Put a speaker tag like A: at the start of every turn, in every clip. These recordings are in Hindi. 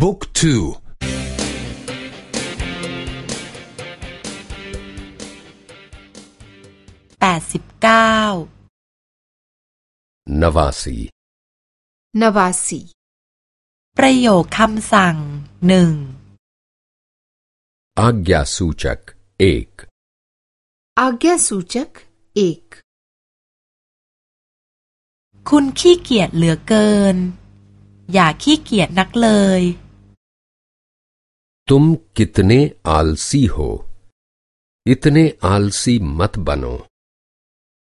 A: บุ๊กทู
B: แปดสิบเก้า
A: นวาสี
C: นวาสี
B: ประโยคคำสั่งหนึ่ง
A: อาญา
C: สูชั
A: กเอก
C: อาญาสูชักเอก
B: คุณขี้เกียจเหลือเกิน อย่าขี้เกียจนักเลย
A: तुम कितने आलसी हो इतने आलसी मत बनो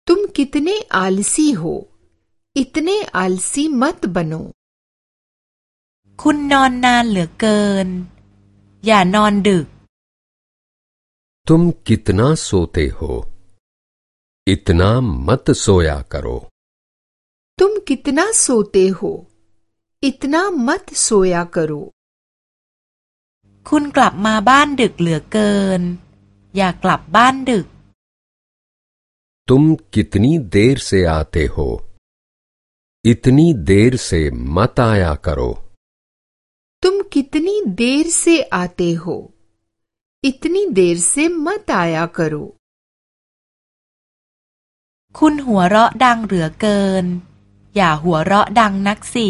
C: तुम कितने आलसी हो इतने आलसी मत बनो
B: คุณนอนนานเหลือเกิน อย่านอนดึก
A: तुम कितना सोते हो इतना मत सोया करो
C: तुम कितना सोते हो इतना मत सोया करो
B: คุณกลับมาบ้านดึกเหลือเกิน อย่ากลับบ้านดึก
A: तुम कितनी देर से आते हो इतनी देर से मत आया करो
C: तुम कितनी देर से आते हो इतनी देर से मत आया करो
B: คุณหัวเราะดังเหลือเกิน อย่าหัวเราะดังนักสิ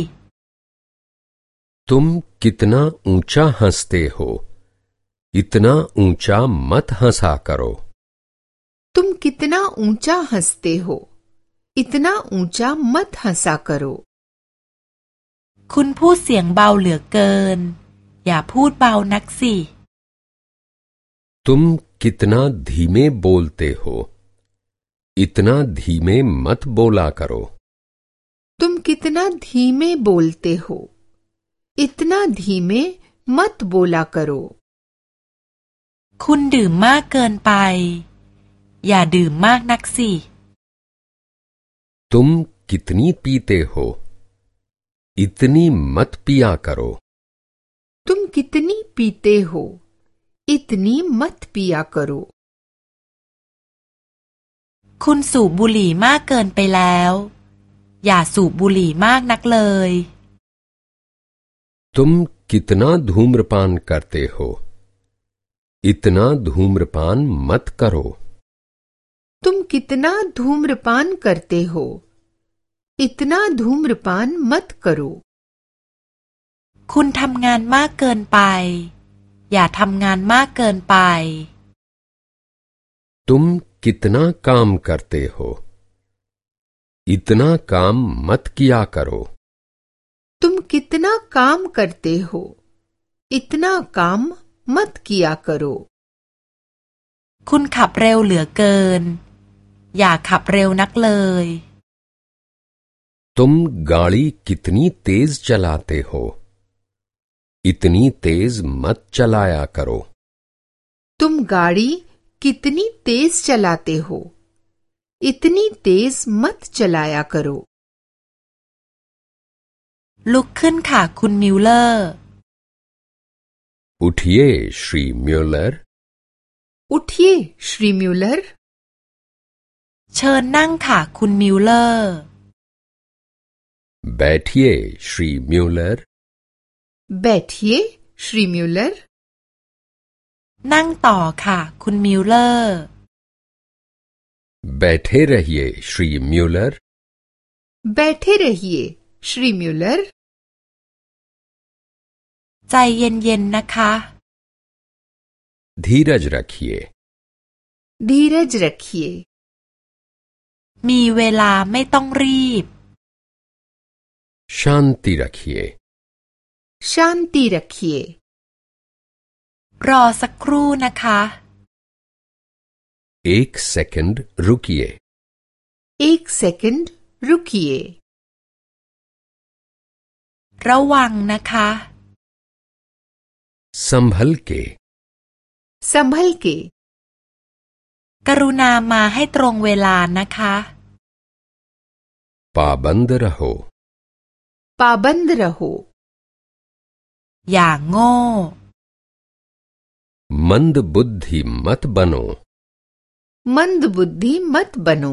A: तुम कितना ऊंचा हंसते हो इतना ऊंचा मत हंसा करो
C: तुम कितना ऊंचा हंसते हो इतना ऊंचा मत हंसा करो
B: คุณพูดเสียงเบาเหลือเกิน อย่าพูดเบานักสิ
A: तुम कितना धीमे बोलते हो इतना धीमे मत बोला करो
C: तुम कितना धीमे बोलते हो इतना धीमे मत बोला करो
B: คุณดื่มมากเกินไป อย่าดื่มมากนักสิ
A: तुम कितनी पीते हो इतनी मत पिया करो
C: तुम कितनी पीते हो इतनी मत पिया करो
B: คุณสูบบุหรี่มากเกินไปแล้ว อย่าสูบบุหรี่มากนักเลย
A: तुम कितना धूम्रपान करते हो इतना धूम्रपान मत करो
C: तुम कितना धूम्रपान करते हो इतना धूम्रपान मत करो
B: คุณทำงานมากเกินไป อย่าทำงานมากเกินไป
A: तुम कितना काम करते हो इतना काम मत किया करो
C: तुम कितना काम करते हो इतना काम मत किया करो
B: คุณขับเร็วเหลือเกิน อย่าขับเร็วนักเลย
A: तुम गाड़ी कितनी तेज चलाते हो इतनी तेज मत चलाया करो
C: तुम गाड़ी कितनी तेज चलाते हो इतनी तेज मत चलाया करो
B: ลุกขึ้นค่ะคุณมิวเลอร์
A: उठिए श्री म्यूलर
C: उठिए श्री म्यूलर
B: เชิญนั่งค่ะคุณมิวเลอร์
A: बैठिए श्री म्यूलर
C: बैठिए श्री म्यूलर
B: นั่งต่อค่ะคุณมิวเลอร์
A: बैठे रहिए श्री म्यूलर
C: बैठे रहिए श्री म्यूलर
B: ใจเย็นๆนะคะ
A: धीरज रखिए
C: धीरज रखिए
B: มีเวลาไม่ต้องรีบ
A: शांति रखिए
C: शांति रखिए
B: รอสักครู่นะคะ
A: एक सेकंड रुकिए
C: एक सेकंड रुकिए
B: ระวังนะคะ
A: संभल के
C: संभल के
B: กรุณามาให้ตรงเวลานะคะ
A: पाबंद रहो
C: पाबंद रहो
B: อย่างโง่
A: मंद बुद्धि मत बनो
C: मंद बुद्धि मत बनो